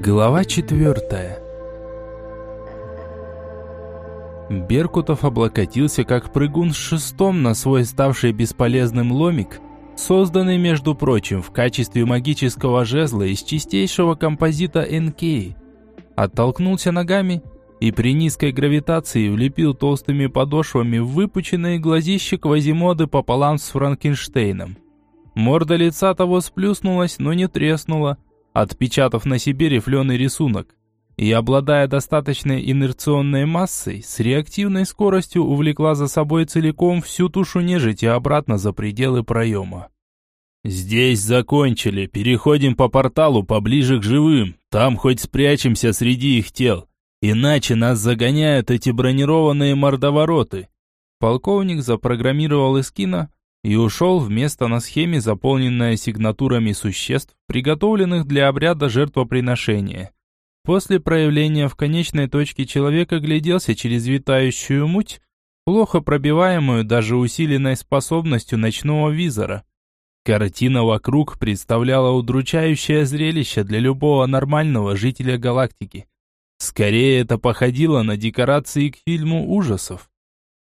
Глава четвертая Беркутов облокотился как прыгун с шестом на свой ставший бесполезным ломик, созданный, между прочим, в качестве магического жезла из чистейшего композита НК. Оттолкнулся ногами и при низкой гравитации влепил толстыми подошвами в выпученные глазища Квазимоды пополам с Франкенштейном. Морда лица того сплюснулась, но не треснула, отпечатав на себе рифленый рисунок. И, обладая достаточной инерционной массой, с реактивной скоростью увлекла за собой целиком всю тушу нежити обратно за пределы проема. «Здесь закончили, переходим по порталу поближе к живым, там хоть спрячемся среди их тел, иначе нас загоняют эти бронированные мордовороты». Полковник запрограммировал эскина, и ушел в место на схеме, заполненное сигнатурами существ, приготовленных для обряда жертвоприношения. После проявления в конечной точке человека гляделся через витающую муть, плохо пробиваемую даже усиленной способностью ночного визора. Картина вокруг представляла удручающее зрелище для любого нормального жителя галактики. Скорее это походило на декорации к фильму ужасов.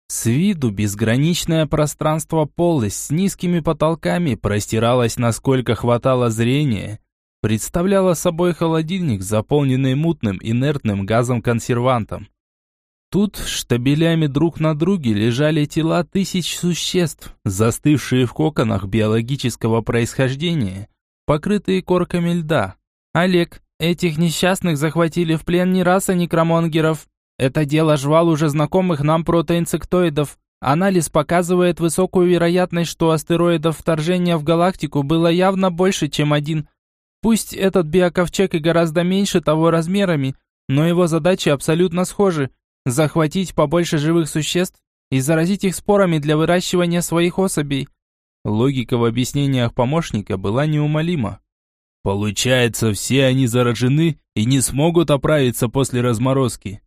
С виду безграничное пространство полость с низкими потолками простиралось насколько хватало зрения, представляло собой холодильник, заполненный мутным инертным газом-консервантом. Тут штабелями друг на друге лежали тела тысяч существ, застывшие в коконах биологического происхождения, покрытые корками льда. «Олег, этих несчастных захватили в плен не раса некромонгеров, это дело жвал уже знакомых нам протоинсектоидов. Анализ показывает высокую вероятность, что астероидов вторжения в галактику было явно больше, чем один. Пусть этот биоковчег и гораздо меньше того размерами, но его задачи абсолютно схожи. Захватить побольше живых существ и заразить их спорами для выращивания своих особей. Логика в объяснениях помощника была неумолима. Получается, все они заражены и не смогут оправиться после разморозки.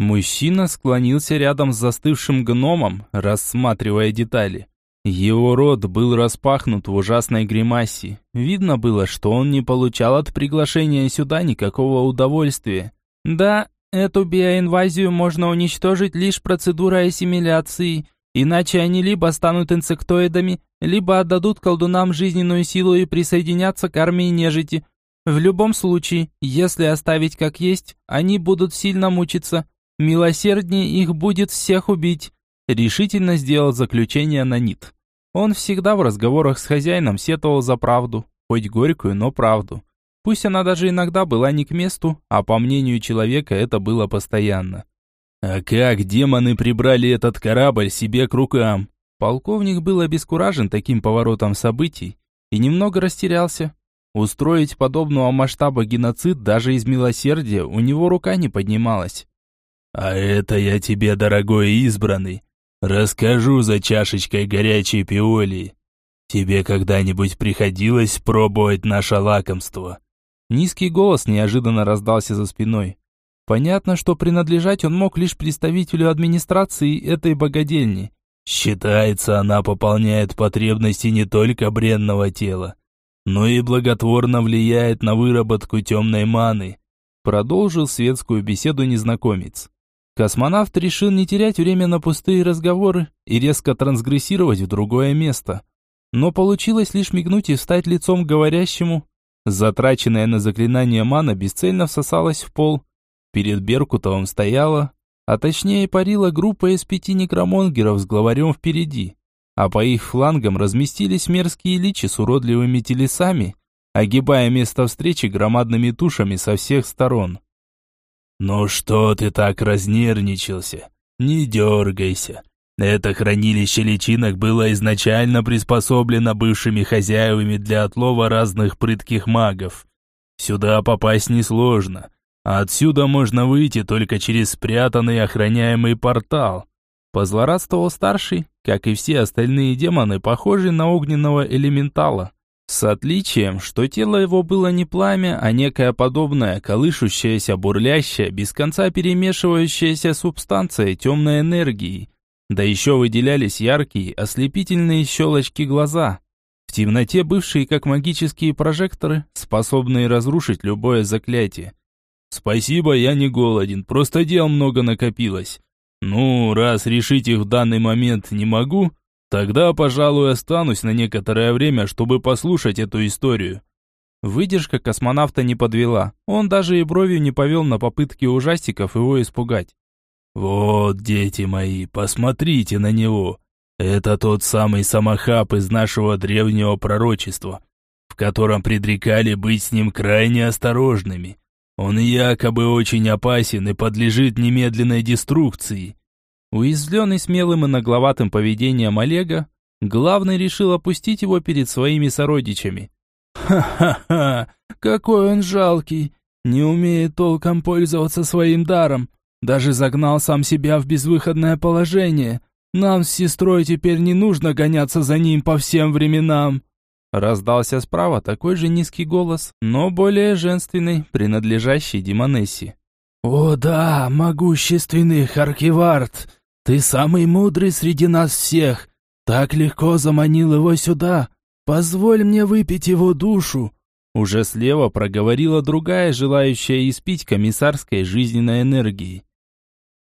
Мужчина склонился рядом с застывшим гномом, рассматривая детали. Его рот был распахнут в ужасной гримасе. Видно было, что он не получал от приглашения сюда никакого удовольствия. Да, эту биоинвазию можно уничтожить лишь процедурой ассимиляции, иначе они либо станут инсектоидами, либо отдадут колдунам жизненную силу и присоединятся к армии нежити. В любом случае, если оставить как есть, они будут сильно мучиться, Милосерднее их будет всех убить, решительно сделал заключение на Нит. Он всегда в разговорах с хозяином сетовал за правду, хоть горькую, но правду. Пусть она даже иногда была не к месту, а по мнению человека это было постоянно. А как демоны прибрали этот корабль себе к рукам? Полковник был обескуражен таким поворотом событий и немного растерялся. Устроить подобного масштаба геноцид даже из милосердия у него рука не поднималась. А это я тебе, дорогой избранный, расскажу за чашечкой горячей пиоли. Тебе когда-нибудь приходилось пробовать наше лакомство?» Низкий голос неожиданно раздался за спиной. Понятно, что принадлежать он мог лишь представителю администрации этой богадельни. Считается, она пополняет потребности не только бренного тела, но и благотворно влияет на выработку темной маны. Продолжил светскую беседу незнакомец. Космонавт решил не терять время на пустые разговоры и резко трансгрессировать в другое место. Но получилось лишь мигнуть и встать лицом к говорящему. Затраченная на заклинание мана бесцельно всосалась в пол. Перед Беркутовым стояла, а точнее парила группа из пяти некромонгеров с главарем впереди. А по их флангам разместились мерзкие личи с уродливыми телесами, огибая место встречи громадными тушами со всех сторон. «Ну что ты так разнервничался? Не дергайся. Это хранилище личинок было изначально приспособлено бывшими хозяевами для отлова разных прытких магов. Сюда попасть несложно, а отсюда можно выйти только через спрятанный охраняемый портал». Позлорадствовал старший, как и все остальные демоны, похожий на огненного элементала. С отличием, что тело его было не пламя, а некая подобная, колышущаяся, бурлящая, без конца перемешивающаяся субстанция темной энергии. Да еще выделялись яркие, ослепительные щелочки глаза. В темноте бывшие как магические прожекторы, способные разрушить любое заклятие. Спасибо, я не голоден, просто дел много накопилось. Ну, раз решить их в данный момент не могу, тогда, пожалуй, останусь на некоторое время, чтобы послушать эту историю. Выдержка космонавта не подвела. Он даже и бровью не повел на попытки ужастиков его испугать. «Вот, дети мои, посмотрите на него. Это тот самый самохаб из нашего древнего пророчества, в котором предрекали быть с ним крайне осторожными. Он якобы очень опасен и подлежит немедленной деструкции». Уязвленный смелым и нагловатым поведением Олега, главный решил опустить его перед своими сородичами. «Ха-ха-ха! Какой он жалкий! Не умеет толком пользоваться своим даром. Даже загнал сам себя в безвыходное положение. Нам с сестрой теперь не нужно гоняться за ним по всем временам». Раздался справа такой же низкий голос, но более женственный, принадлежащий Димонессе. «О да, могущественный Харкивард! Ты самый мудрый среди нас всех! Так легко заманил его сюда! Позволь мне выпить его душу!» Уже слева проговорила другая, желающая испить комиссарской жизненной энергии.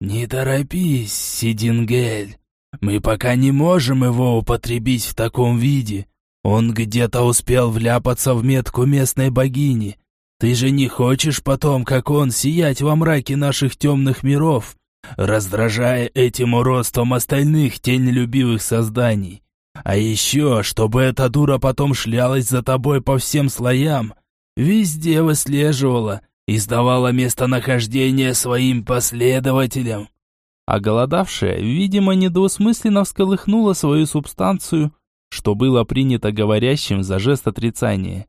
«Не торопись, Сидингель. Мы пока не можем его употребить в таком виде. Он где-то успел вляпаться в метку местной богини. Ты же не хочешь потом, как он, сиять во мраке наших темных миров, раздражая этим уродством остальных тенелюбивых созданий. А еще, чтобы эта дура потом шлялась за тобой по всем слоям, везде выслеживала и сдавала местонахождение своим последователям. А голодавшая, видимо, недвусмысленно всколыхнула свою субстанцию, что было принято говорящим за жест отрицания.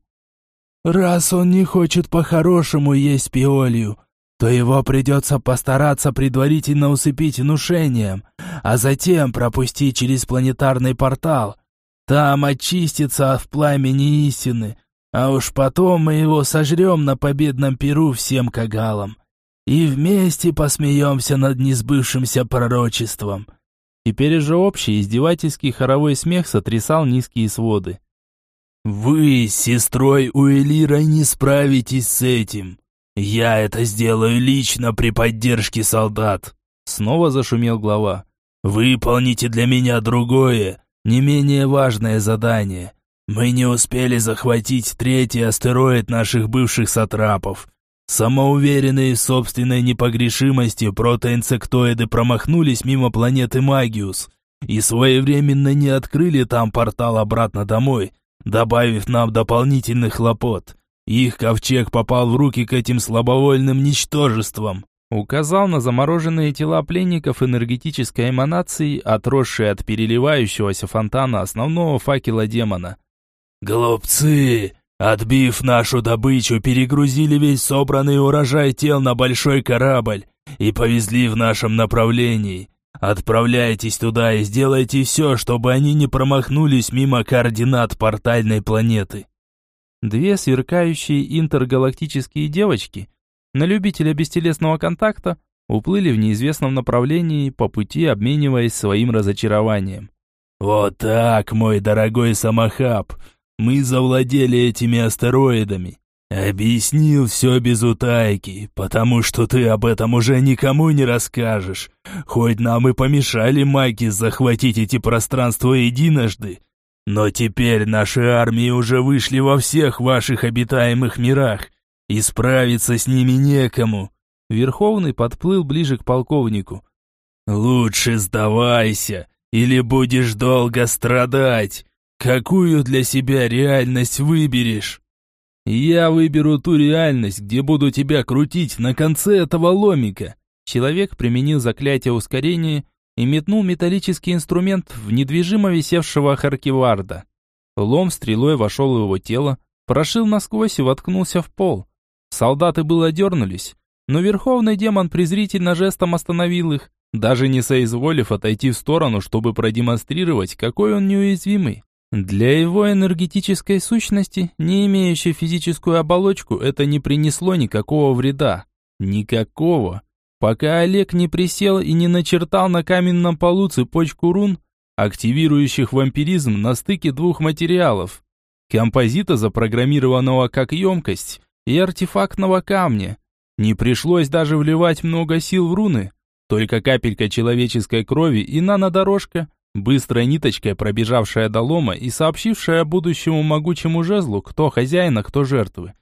«Раз он не хочет по-хорошему есть пиолью, то его придется постараться предварительно усыпить внушением, а затем пропустить через планетарный портал. Там очистится в пламени истины, а уж потом мы его сожрем на победном перу всем кагалам. И вместе посмеемся над несбывшимся пророчеством». Теперь же общий издевательский хоровой смех сотрясал низкие своды. «Вы с сестрой Уэлира не справитесь с этим. Я это сделаю лично при поддержке солдат». Снова зашумел глава. «Выполните для меня другое, не менее важное задание. Мы не успели захватить третий астероид наших бывших сатрапов. Самоуверенные в собственной непогрешимости протоинсектоиды промахнулись мимо планеты Магиус и своевременно не открыли там портал обратно домой, добавив нам дополнительных хлопот. Их ковчег попал в руки к этим слабовольным ничтожествам. Указал на замороженные тела пленников энергетической эманации, отросшие от переливающегося фонтана основного факела демона. «Глупцы! Отбив нашу добычу, перегрузили весь собранный урожай тел на большой корабль и повезли в нашем направлении. Отправляйтесь туда и сделайте все, чтобы они не промахнулись мимо координат портальной планеты. Две сверкающие интергалактические девочки на любителя бестелесного контакта уплыли в неизвестном направлении, по пути обмениваясь своим разочарованием. «Вот так, мой дорогой самохаб!» Мы завладели этими астероидами. Объяснил все без утайки, потому что ты об этом уже никому не расскажешь. Хоть нам и помешали маги захватить эти пространства единожды, но теперь наши армии уже вышли во всех ваших обитаемых мирах, и справиться с ними некому. Верховный подплыл ближе к полковнику. Лучше сдавайся, или будешь долго страдать. Какую для себя реальность выберешь? Я выберу ту реальность, где буду тебя крутить на конце этого ломика. Человек применил заклятие ускорения и метнул металлический инструмент в недвижимо висевшего Харкиварда. Лом стрелой вошел в его тело, прошил насквозь и воткнулся в пол. Солдаты было дернулись, но верховный демон презрительно жестом остановил их, даже не соизволив отойти в сторону, чтобы продемонстрировать, какой он неуязвимый. Для его энергетической сущности, не имеющей физическую оболочку, это не принесло никакого вреда. Никакого. Пока Олег не присел и не начертал на каменном полу цепочку рун, активирующих вампиризм на стыке двух материалов. Композита, запрограммированного как емкость, и артефактного камня. Не пришлось даже вливать много сил в руны. Только капелька человеческой крови и нанодорожка, быстрой ниточкой пробежавшая до лома и сообщившая будущему могучему жезлу, кто хозяин, а кто жертвы.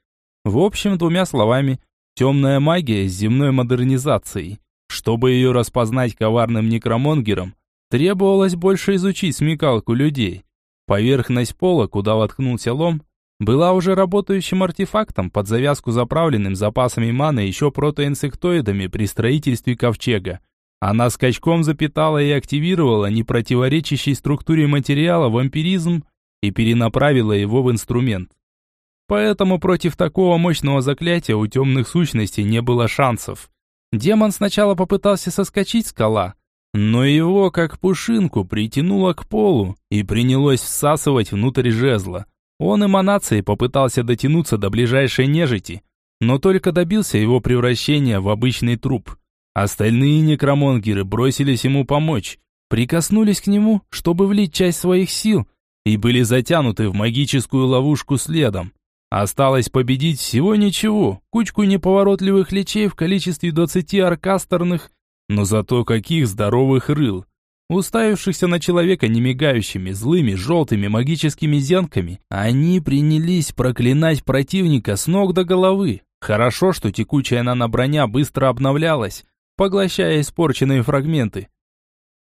В общем, двумя словами, темная магия с земной модернизацией. Чтобы ее распознать коварным некромонгером, требовалось больше изучить смекалку людей. Поверхность пола, куда воткнулся лом, была уже работающим артефактом под завязку заправленным запасами маны еще протоинсектоидами при строительстве ковчега. Она скачком запитала и активировала непротиворечащей структуре материала вампиризм и перенаправила его в инструмент. Поэтому против такого мощного заклятия у темных сущностей не было шансов. Демон сначала попытался соскочить с скала, но его, как пушинку, притянуло к полу и принялось всасывать внутрь жезла. Он эманацией попытался дотянуться до ближайшей нежити, но только добился его превращения в обычный труп. Остальные некромонгеры бросились ему помочь, прикоснулись к нему, чтобы влить часть своих сил, и были затянуты в магическую ловушку следом. Осталось победить всего ничего, кучку неповоротливых лечей в количестве двадцати аркастерных, но зато каких здоровых рыл. Уставившихся на человека немигающими, злыми, желтыми магическими зенками, они принялись проклинать противника с ног до головы. Хорошо, что текучая наноброня быстро обновлялась, поглощая испорченные фрагменты.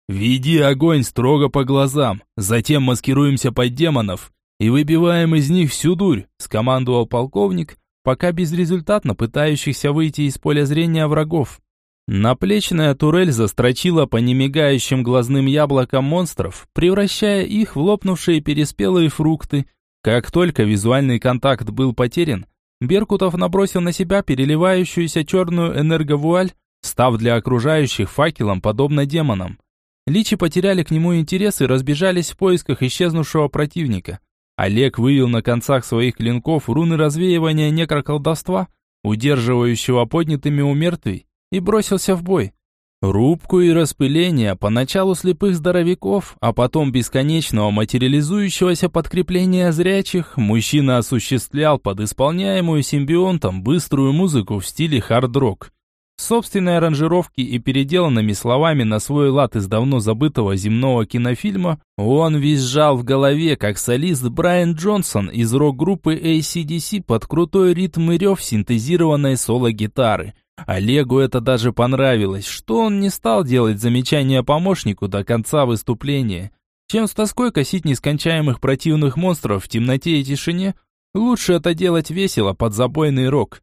«Веди огонь строго по глазам, затем маскируемся под демонов и выбиваем из них всю дурь», скомандовал полковник, пока безрезультатно пытающихся выйти из поля зрения врагов. Наплечная турель застрочила по немигающим глазным яблокам монстров, превращая их в лопнувшие переспелые фрукты. Как только визуальный контакт был потерян, Беркутов набросил на себя переливающуюся черную энерговуаль, став для окружающих факелом, подобно демонам. Личи потеряли к нему интерес и разбежались в поисках исчезнувшего противника. Олег вывел на концах своих клинков руны развеивания некроколдовства, удерживающего поднятыми у мертвей, и бросился в бой. Рубку и распыление поначалу слепых здоровяков, а потом бесконечного материализующегося подкрепления зрячих, мужчина осуществлял под исполняемую симбионтом быструю музыку в стиле хард-рок собственной аранжировки и переделанными словами на свой лад из давно забытого земного кинофильма, он визжал в голове, как солист Брайан Джонсон из рок-группы ACDC под крутой ритм и рев синтезированной соло-гитары. Олегу это даже понравилось, что он не стал делать замечания помощнику до конца выступления. Чем с тоской косить нескончаемых противных монстров в темноте и тишине, лучше это делать весело под забойный рок.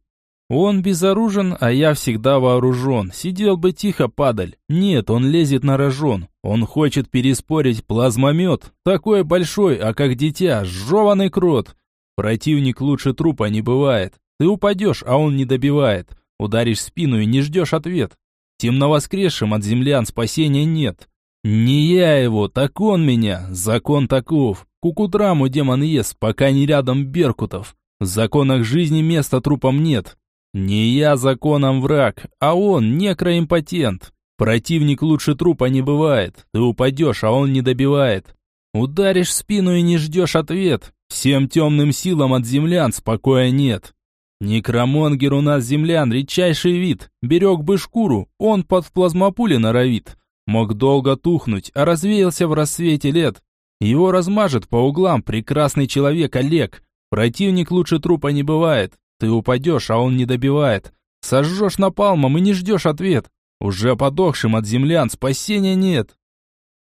Он безоружен, а я всегда вооружен. Сидел бы тихо, падаль. Нет, он лезет на рожон. Он хочет переспорить плазмомет. Такой большой, а как дитя, сжеванный крот. Противник лучше трупа не бывает. Ты упадешь, а он не добивает. Ударишь спину и не ждешь ответ. Темновоскресшим от землян спасения нет. Не я его, так он меня. Закон таков. Кукутраму демон ест, пока не рядом Беркутов. В законах жизни места трупам нет. Не я законом враг, а он некроимпотент. Противник лучше трупа не бывает. Ты упадешь, а он не добивает. Ударишь спину и не ждешь ответ. Всем темным силам от землян спокоя нет. Некромонгер у нас землян, редчайший вид. Берег бы шкуру, он под плазмопули норовит. Мог долго тухнуть, а развеялся в рассвете лет. Его размажет по углам прекрасный человек Олег. Противник лучше трупа не бывает. Ты упадешь, а он не добивает. Сожжешь напалмом и не ждешь ответ. Уже подохшим от землян спасения нет.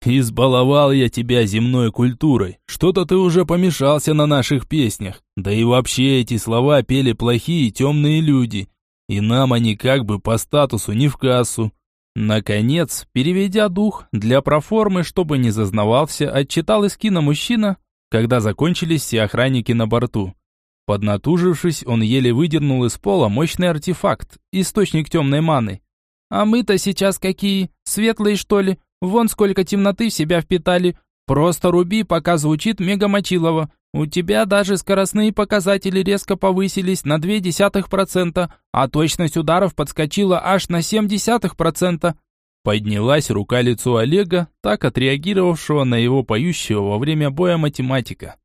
Избаловал я тебя земной культурой. Что-то ты уже помешался на наших песнях. Да и вообще эти слова пели плохие темные люди. И нам они как бы по статусу не в кассу. Наконец, переведя дух, для проформы, чтобы не зазнавался, отчитал из кино мужчина, когда закончились все охранники на борту. Поднатужившись, он еле выдернул из пола мощный артефакт, источник темной маны. «А мы-то сейчас какие? Светлые, что ли? Вон сколько темноты в себя впитали. Просто руби, пока звучит мегамочилово. У тебя даже скоростные показатели резко повысились на 0,2%, а точность ударов подскочила аж на 0,7%. Поднялась рука лицу Олега, так отреагировавшего на его поющего во время боя математика.